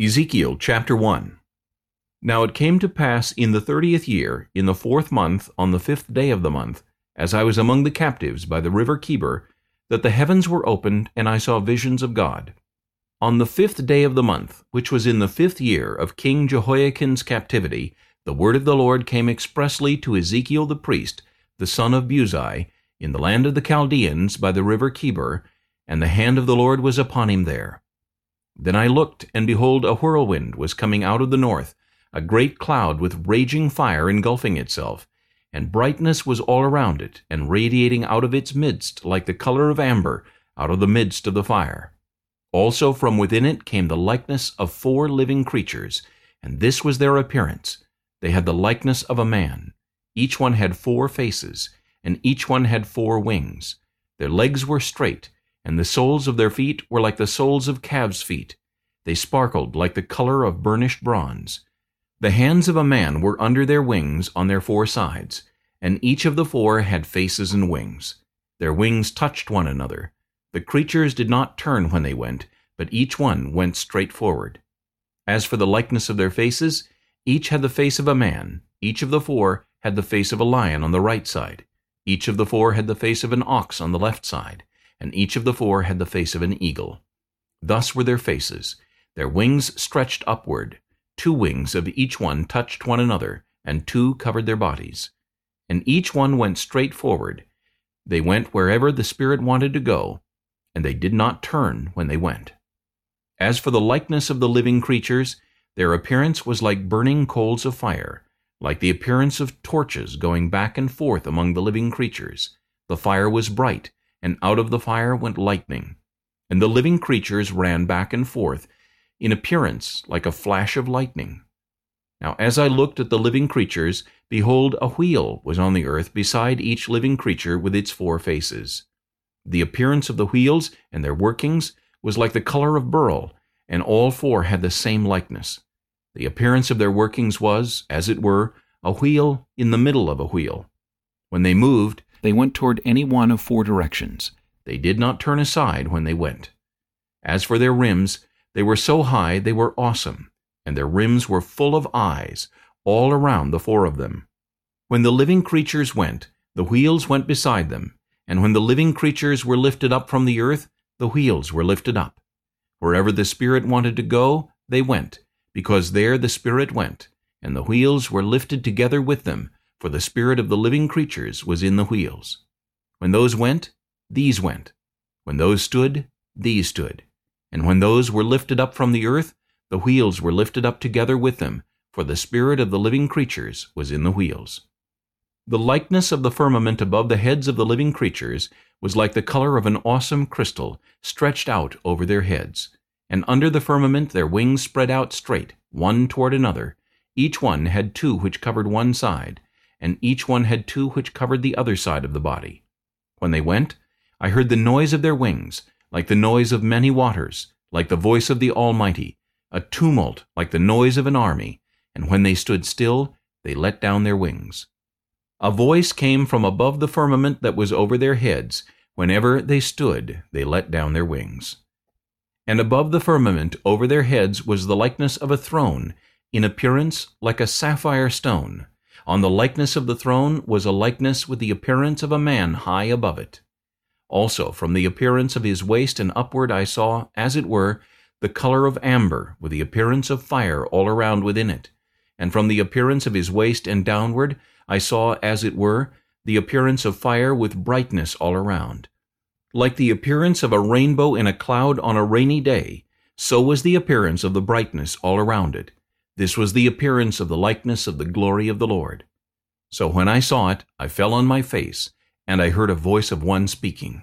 Ezekiel chapter 1 Now it came to pass in the thirtieth year, in the fourth month, on the fifth day of the month, as I was among the captives by the river Chebar, that the heavens were opened, and I saw visions of God. On the fifth day of the month, which was in the fifth year of King Jehoiachin's captivity, the word of the Lord came expressly to Ezekiel the priest, the son of Buzi, in the land of the Chaldeans by the river Chebar, and the hand of the Lord was upon him there. Then I looked, and behold, a whirlwind was coming out of the north, a great cloud with raging fire engulfing itself, and brightness was all around it, and radiating out of its midst like the color of amber out of the midst of the fire. Also from within it came the likeness of four living creatures, and this was their appearance. They had the likeness of a man. Each one had four faces, and each one had four wings. Their legs were straight, and the soles of their feet were like the soles of calves' feet. They sparkled like the color of burnished bronze. The hands of a man were under their wings on their four sides, and each of the four had faces and wings. Their wings touched one another. The creatures did not turn when they went, but each one went straight forward. As for the likeness of their faces, each had the face of a man, each of the four had the face of a lion on the right side, each of the four had the face of an ox on the left side, and each of the four had the face of an eagle. Thus were their faces. Their wings stretched upward. Two wings of each one touched one another, and two covered their bodies. And each one went straight forward. They went wherever the Spirit wanted to go, and they did not turn when they went. As for the likeness of the living creatures, their appearance was like burning coals of fire, like the appearance of torches going back and forth among the living creatures. The fire was bright, and out of the fire went lightning. And the living creatures ran back and forth, in appearance like a flash of lightning. Now as I looked at the living creatures, behold, a wheel was on the earth beside each living creature with its four faces. The appearance of the wheels and their workings was like the color of beryl, and all four had the same likeness. The appearance of their workings was, as it were, a wheel in the middle of a wheel. When they moved, they went toward any one of four directions. They did not turn aside when they went. As for their rims, they were so high they were awesome, and their rims were full of eyes, all around the four of them. When the living creatures went, the wheels went beside them, and when the living creatures were lifted up from the earth, the wheels were lifted up. Wherever the Spirit wanted to go, they went, because there the Spirit went, and the wheels were lifted together with them, for the spirit of the living creatures was in the wheels. When those went, these went. When those stood, these stood. And when those were lifted up from the earth, the wheels were lifted up together with them, for the spirit of the living creatures was in the wheels. The likeness of the firmament above the heads of the living creatures was like the color of an awesome crystal stretched out over their heads. And under the firmament their wings spread out straight, one toward another. Each one had two which covered one side, and each one had two which covered the other side of the body. When they went, I heard the noise of their wings, like the noise of many waters, like the voice of the Almighty, a tumult like the noise of an army, and when they stood still, they let down their wings. A voice came from above the firmament that was over their heads. Whenever they stood, they let down their wings. And above the firmament over their heads was the likeness of a throne, in appearance like a sapphire stone. On the likeness of the throne was a likeness with the appearance of a man high above it. Also from the appearance of his waist and upward I saw, as it were, the color of amber, with the appearance of fire all around within it. And from the appearance of his waist and downward I saw, as it were, the appearance of fire with brightness all around. Like the appearance of a rainbow in a cloud on a rainy day, so was the appearance of the brightness all around it. This was the appearance of the likeness of the glory of the Lord. So when I saw it, I fell on my face, and I heard a voice of one speaking.